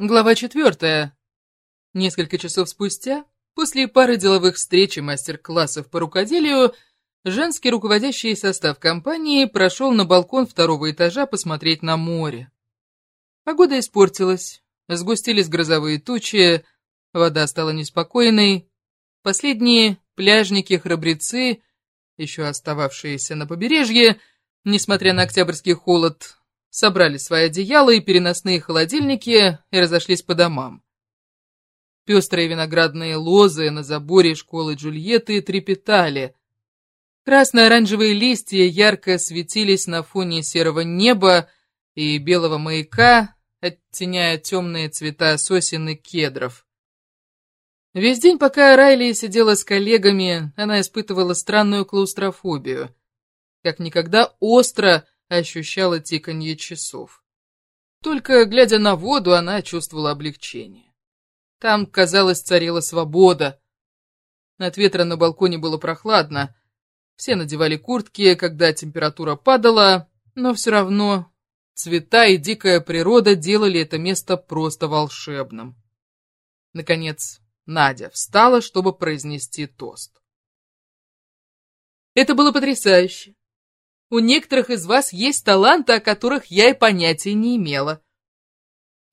Глава четвертая. Несколько часов спустя, после пары деловых встреч и мастер-классов по рукоделию, женский руководящий состав компании прошел на балкон второго этажа посмотреть на море. Погода испортилась, сгустились грозовые тучи, вода стала неспокойной. Последние пляжники-храбрецы, еще остававшиеся на побережье, несмотря на октябрьский холод, собрали свои одеяла и переносные холодильники и разошлись по домам. Пестрые виноградные лозы на заборе школы Джульетты трепетали. Красно-оранжевые листья ярко светились на фоне серого неба и белого маяка, оттеняя темные цвета сосен и кедров. Весь день, пока Райли сидела с коллегами, она испытывала странную клаустрофобию. Как никогда остро ощущала тиканье часов. Только глядя на воду, она чувствовала облегчение. Там, казалось, царила свобода. От ветра на балконе было прохладно. Все надевали куртки, когда температура падала, но все равно цвета и дикая природа делали это место просто волшебным. Наконец, Надя встала, чтобы произнести тост. Это было потрясающе. У некоторых из вас есть таланты, о которых я и понятия не имела.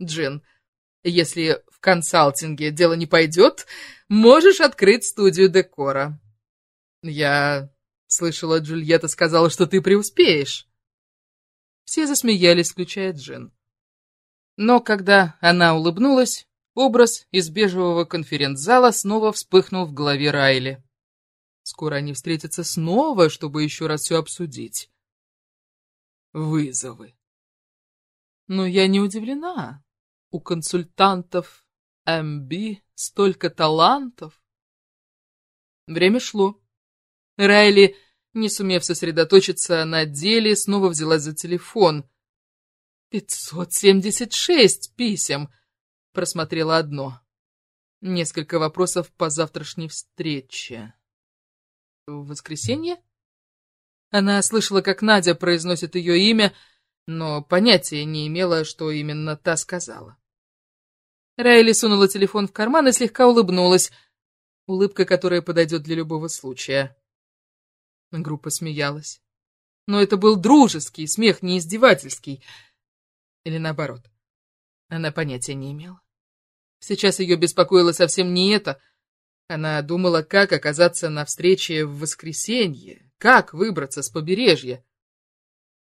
Джин, если в консалтинге дело не пойдет, можешь открыть студию декора. Я слышала, Джульетта сказала, что ты преуспеешь. Все засмеялись, включая Джин. Но когда она улыбнулась, образ из бежевого конференц-зала снова вспыхнул в голове Райли. Скоро они встретятся снова, чтобы еще раз все обсудить. Вызовы. Но я не удивлена. У консультантов МБ столько талантов. Время шло. Райли, не сумев сосредоточиться на деле, снова взялась за телефон. «Пятьсот семьдесят шесть писем!» Просмотрела одно. Несколько вопросов по завтрашней встрече. В воскресенье? Она слышала, как Надя произносит ее имя, но понятия не имела, что именно та сказала. Райли сунула телефон в карман и слегка улыбнулась. Улыбка, которая подойдет для любого случая. Группа смеялась. Но это был дружеский смех, не издевательский. Или наоборот. Она понятия не имела. Сейчас ее беспокоило совсем не это — она думала, как оказаться на встрече в воскресенье, как выбраться с побережья.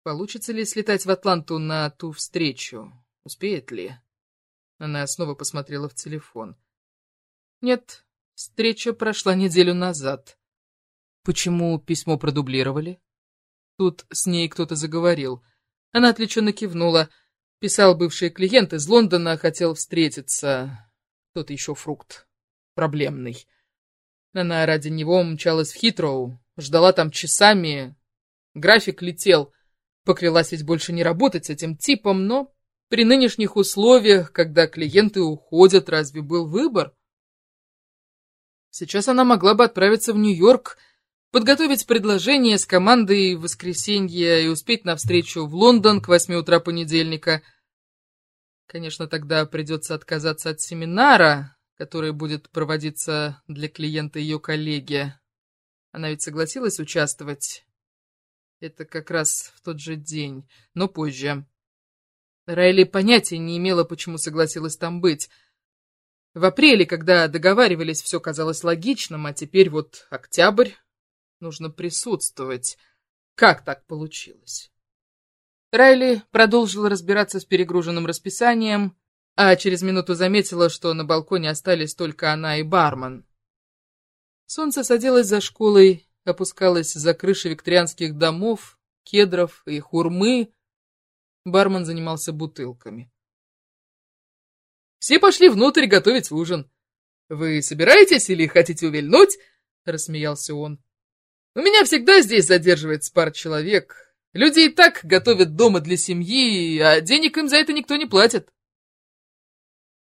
Получится ли слетать в Атланту на ту встречу? Успеет ли? Она снова посмотрела в телефон. Нет, встреча прошла неделю назад. Почему письмо продублировали? Тут с ней кто-то заговорил. Она отвлеченно кивнула. Писал бывший клиент из Лондона, хотел встретиться. Тот еще фрукт проблемный. Она ради него мчалась в Хитроу, ждала там часами. График летел. Поклялась ведь больше не работать с этим типом, но при нынешних условиях, когда клиенты уходят, разве был выбор? Сейчас она могла бы отправиться в Нью-Йорк, подготовить предложение с командой в воскресенье и успеть навстречу в Лондон к восьми утра понедельника. Конечно, тогда придется отказаться от семинара, который будет проводиться для клиента ее коллеги. Она ведь согласилась участвовать. Это как раз в тот же день, но позже. Райли понятия не имела, почему согласилась там быть. В апреле, когда договаривались, все казалось логичным, а теперь вот октябрь, нужно присутствовать. Как так получилось? Райли продолжила разбираться с перегруженным расписанием, а через минуту заметила, что на балконе остались только она и бармен. Солнце садилось за школой, опускалось за крыши викторианских домов, кедров и хурмы. Бармен занимался бутылками. «Все пошли внутрь готовить ужин. Вы собираетесь или хотите увильнуть?» — рассмеялся он. «У меня всегда здесь задерживается пара человек. Люди и так готовят дома для семьи, а денег им за это никто не платит».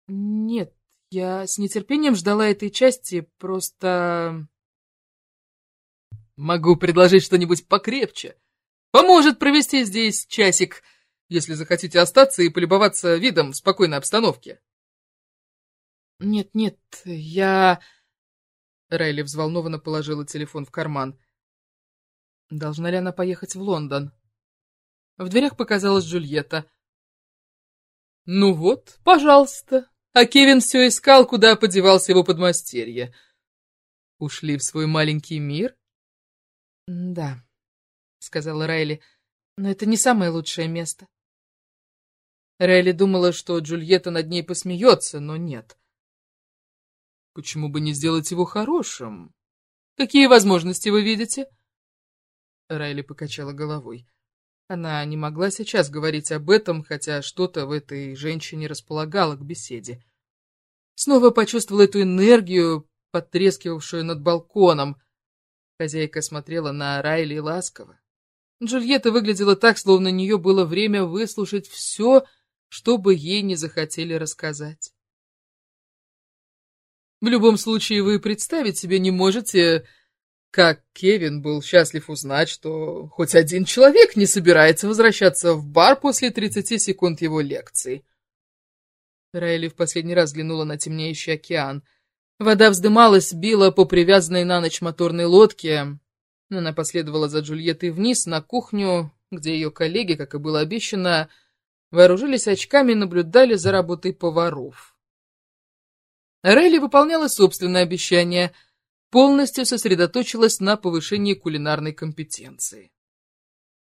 Нет, я с нетерпением ждала этой части, просто... Могу предложить что-нибудь покрепче. Поможет провести здесь часик, если захотите остаться и полюбоваться видом в спокойной обстановке. Нет, нет, я... Райли взволнованно положила телефон в карман. Должна ли она поехать в Лондон? В дверях показалась Джульетта. Ну вот, пожалуйста. А Кевин все искал, куда подевался его подмастерье. Ушли в свой маленький мир? Да, сказала Райли, но это не самое лучшее место. Райли думала, что Джульетта над ней посмеется, но нет. Почему бы не сделать его хорошим? Какие возможности вы видите? Райли покачала головой. Она не могла сейчас говорить об этом, хотя что-то в этой женщине располагало к беседе. Снова почувствовала эту энергию, потрескивавшую над балконом. Хозяйка смотрела на Райли ласково. Джульетта выглядела так, словно у нее было время выслушать все, что бы ей не захотели рассказать. В любом случае, вы представить себе не можете, как Кевин был счастлив узнать, что хоть один человек не собирается возвращаться в бар после 30 секунд его лекции. Райли в последний раз взглянула на темнеющий океан. Вода вздымалась, била по привязанной на ночь моторной лодке. Она последовала за Джульеттой вниз на кухню, где ее коллеги, как и было обещано, вооружились очками и наблюдали за работой поваров. Райли выполняла собственное обещание, полностью сосредоточилась на повышении кулинарной компетенции.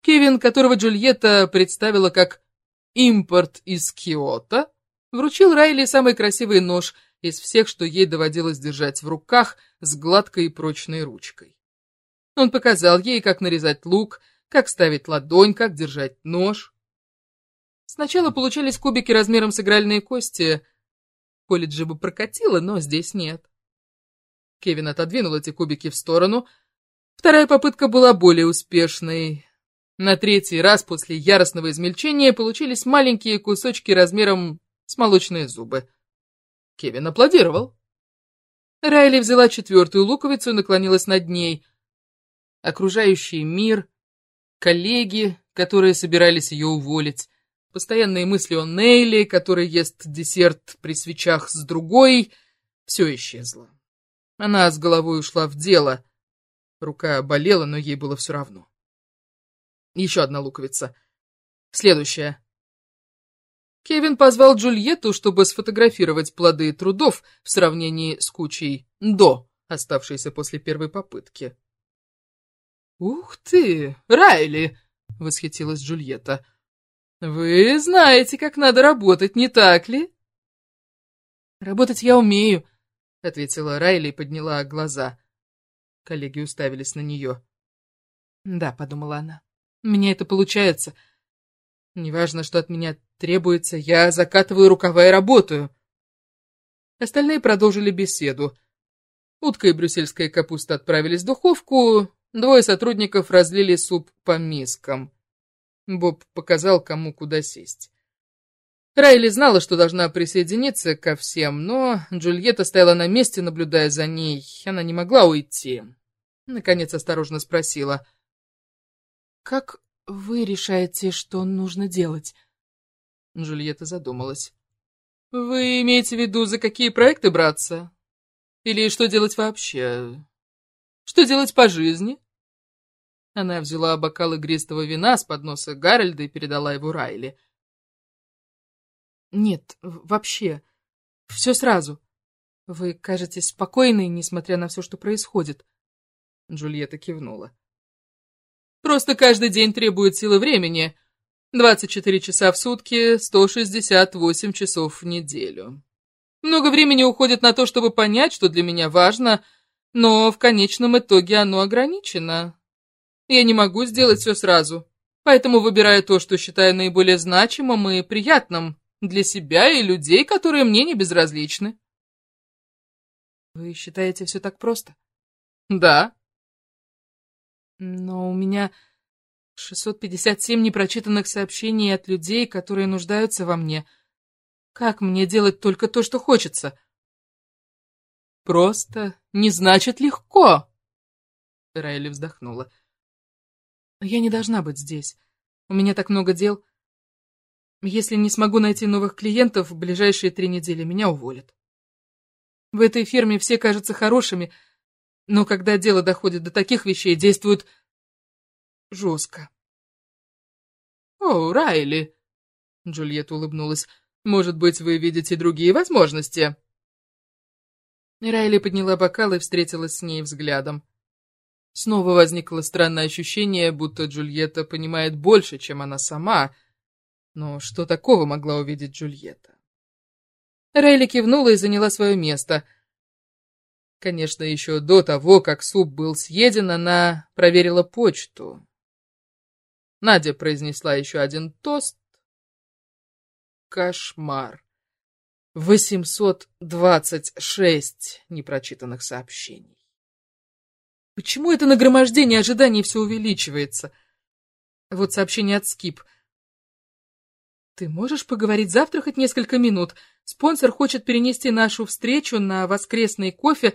Кевин, которого Джульетта представила как «импорт из Киото», вручил Райли самый красивый нож из всех, что ей доводилось держать в руках с гладкой и прочной ручкой. Он показал ей, как нарезать лук, как ставить ладонь, как держать нож. Сначала получались кубики размером с игральные кости — колледже бы прокатило, но здесь нет. Кевин отодвинул эти кубики в сторону. Вторая попытка была более успешной. На третий раз после яростного измельчения получились маленькие кусочки размером с молочные зубы. Кевин аплодировал. Райли взяла четвертую луковицу и наклонилась над ней. Окружающий мир, коллеги, которые собирались ее уволить, Постоянные мысли о Нейле, который ест десерт при свечах с другой, все исчезло. Она с головой ушла в дело. Рука болела, но ей было все равно. Еще одна луковица. Следующая. Кевин позвал Джульетту, чтобы сфотографировать плоды трудов в сравнении с кучей «до», оставшейся после первой попытки. «Ух ты, Райли!» — восхитилась Джульетта. «Вы знаете, как надо работать, не так ли?» «Работать я умею», — ответила Райли и подняла глаза. Коллеги уставились на нее. «Да», — подумала она, — «у меня это получается. Неважно, что от меня требуется, я закатываю рукава и работаю». Остальные продолжили беседу. Утка и брюссельская капуста отправились в духовку, двое сотрудников разлили суп по мискам. Боб показал, кому куда сесть. Райли знала, что должна присоединиться ко всем, но Джульетта стояла на месте, наблюдая за ней. Она не могла уйти. Наконец осторожно спросила. «Как вы решаете, что нужно делать?» Джульетта задумалась. «Вы имеете в виду, за какие проекты браться? Или что делать вообще? Что делать по жизни?» Она взяла бокал игристого вина с подноса Гарольда и передала его Райли. «Нет, вообще. Все сразу. Вы кажетесь спокойной, несмотря на все, что происходит». Джульетта кивнула. «Просто каждый день требует силы времени. 24 часа в сутки, 168 часов в неделю. Много времени уходит на то, чтобы понять, что для меня важно, но в конечном итоге оно ограничено. Я не могу сделать все сразу, поэтому выбираю то, что считаю наиболее значимым и приятным для себя и людей, которые мне не безразличны. Вы считаете все так просто? Да. Но у меня 657 непрочитанных сообщений от людей, которые нуждаются во мне. Как мне делать только то, что хочется? Просто не значит легко. Райли вздохнула. Я не должна быть здесь. У меня так много дел. Если не смогу найти новых клиентов, в ближайшие три недели меня уволят. В этой фирме все кажутся хорошими, но когда дело доходит до таких вещей, действуют жестко. «О, Райли!» — Джульетта улыбнулась. «Может быть, вы видите другие возможности?» Райли подняла бокал и встретилась с ней взглядом. Снова возникло странное ощущение, будто Джульетта понимает больше, чем она сама. Но что такого могла увидеть Джульетта? Райли кивнула и заняла свое место. Конечно, еще до того, как суп был съеден, она проверила почту. Надя произнесла еще один тост. Кошмар. 826 непрочитанных сообщений. Почему это нагромождение ожиданий все увеличивается? Вот сообщение от Скип. Ты можешь поговорить завтра хоть несколько минут? Спонсор хочет перенести нашу встречу на воскресный кофе,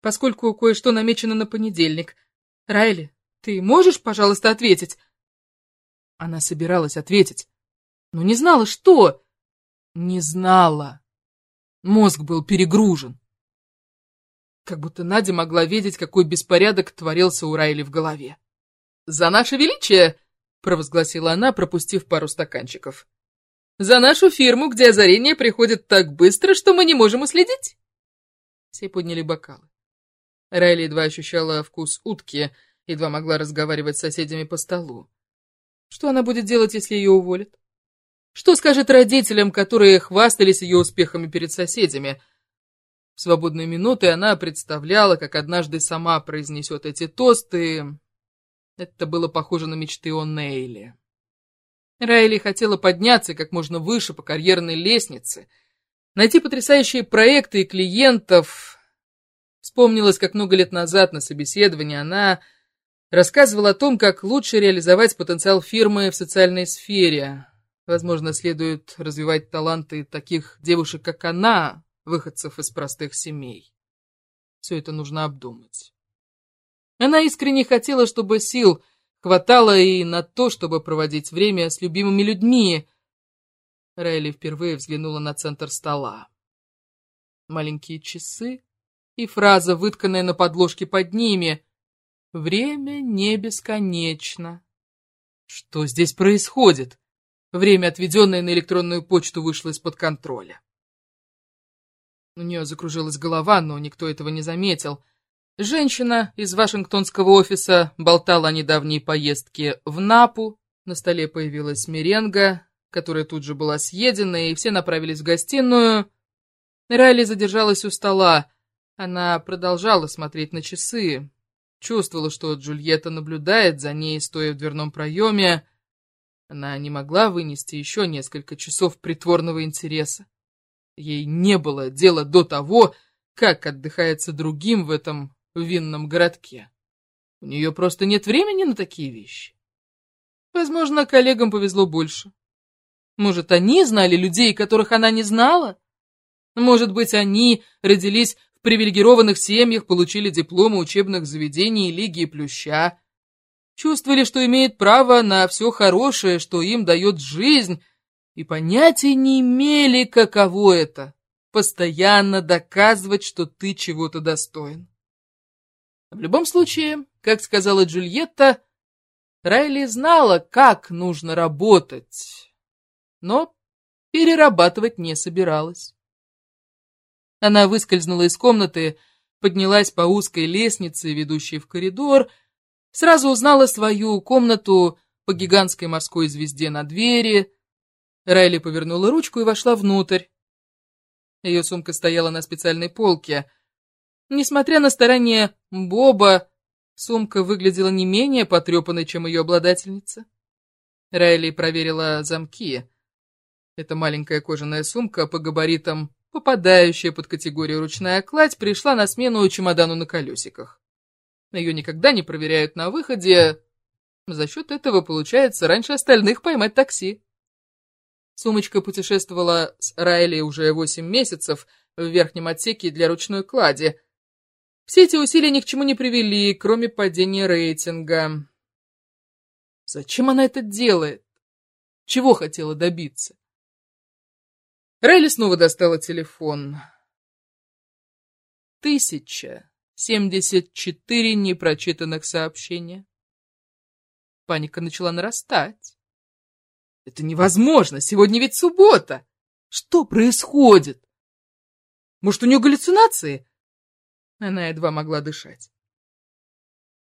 поскольку кое-что намечено на понедельник. Райли, ты можешь, пожалуйста, ответить? Она собиралась ответить, но не знала, что. Не знала. Мозг был перегружен. Как будто Надя могла видеть, какой беспорядок творился у Райли в голове. «За наше величие!» — провозгласила она, пропустив пару стаканчиков. «За нашу фирму, где озарение приходит так быстро, что мы не можем уследить!» Все подняли бокалы. Райли едва ощущала вкус утки, едва могла разговаривать с соседями по столу. Что она будет делать, если ее уволят? Что скажет родителям, которые хвастались ее успехами перед соседями — в свободные минуты она представляла, как однажды сама произнесет эти тосты. Это было похоже на мечты о Нейле. Райли хотела подняться как можно выше по карьерной лестнице, найти потрясающие проекты и клиентов. Вспомнилось, как много лет назад на собеседовании она рассказывала о том, как лучше реализовать потенциал фирмы в социальной сфере. Возможно, следует развивать таланты таких девушек, как она, выходцев из простых семей. Все это нужно обдумать. Она искренне хотела, чтобы сил хватало и на то, чтобы проводить время с любимыми людьми. Райли впервые взглянула на центр стола. Маленькие часы и фраза, вытканная на подложке под ними. «Время не бесконечно». Что здесь происходит? Время, отведенное на электронную почту, вышло из-под контроля. У нее закружилась голова, но никто этого не заметил. Женщина из вашингтонского офиса болтала о недавней поездке в Напу. На столе появилась меренга, которая тут же была съедена, и все направились в гостиную. Райли задержалась у стола. Она продолжала смотреть на часы. Чувствовала, что Джульетта наблюдает за ней, стоя в дверном проеме. Она не могла вынести еще несколько часов притворного интереса. Ей не было дела до того, как отдыхается другим в этом винном городке. У нее просто нет времени на такие вещи. Возможно, коллегам повезло больше. Может, они знали людей, которых она не знала? Может быть, они родились в привилегированных семьях, получили дипломы учебных заведений Лиги Плюща, чувствовали, что имеют право на все хорошее, что им дает жизнь, и понятия не имели, каково это — постоянно доказывать, что ты чего-то достоин. В любом случае, как сказала Джульетта, Райли знала, как нужно работать, но перерабатывать не собиралась. Она выскользнула из комнаты, поднялась по узкой лестнице, ведущей в коридор, сразу узнала свою комнату по гигантской морской звезде на двери, Райли повернула ручку и вошла внутрь. Ее сумка стояла на специальной полке. Несмотря на старания Боба, сумка выглядела не менее потрепанной, чем ее обладательница. Райли проверила замки. Эта маленькая кожаная сумка по габаритам, попадающая под категорию ручная кладь, пришла на смену чемодану на колесиках. Ее никогда не проверяют на выходе. За счет этого получается раньше остальных поймать такси. Сумочка путешествовала с Райли уже восемь месяцев в верхнем отсеке для ручной клади. Все эти усилия ни к чему не привели, кроме падения рейтинга. Зачем она это делает? Чего хотела добиться? Райли снова достала телефон. тысяча семьдесят четыре непрочитанных сообщения. Паника начала нарастать. Это невозможно, сегодня ведь суббота. Что происходит? Может, у нее галлюцинации? Она едва могла дышать.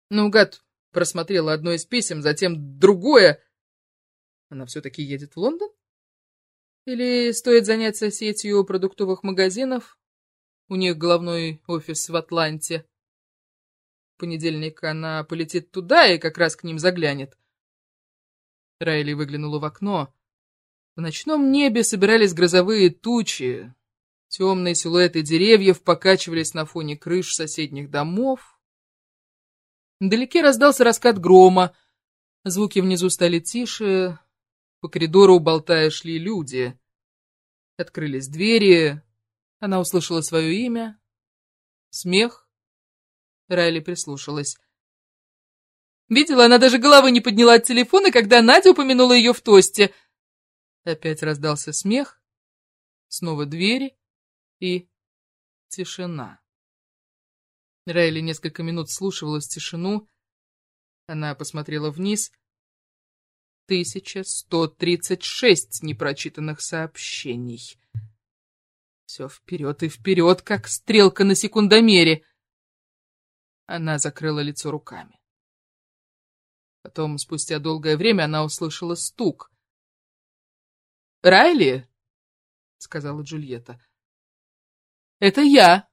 Наугад просмотрела одно из писем, затем другое. Она все-таки едет в Лондон? Или стоит заняться сетью продуктовых магазинов? У них головной офис в Атланте. В понедельник она полетит туда и как раз к ним заглянет. Райли выглянула в окно. В ночном небе собирались грозовые тучи. Темные силуэты деревьев покачивались на фоне крыш соседних домов. Вдалеке раздался раскат грома. Звуки внизу стали тише. По коридору, болтая, шли люди. Открылись двери. Она услышала свое имя. Смех. Райли прислушалась. Видела, она даже головы не подняла от телефона, когда Надя упомянула ее в тосте. Опять раздался смех. Снова двери и тишина. Райли несколько минут слушалась тишину. Она посмотрела вниз. 1136 непрочитанных сообщений. Все вперед и вперед, как стрелка на секундомере. Она закрыла лицо руками. Потом, спустя долгое время, она услышала стук. «Райли?» — сказала Джульетта. «Это я!»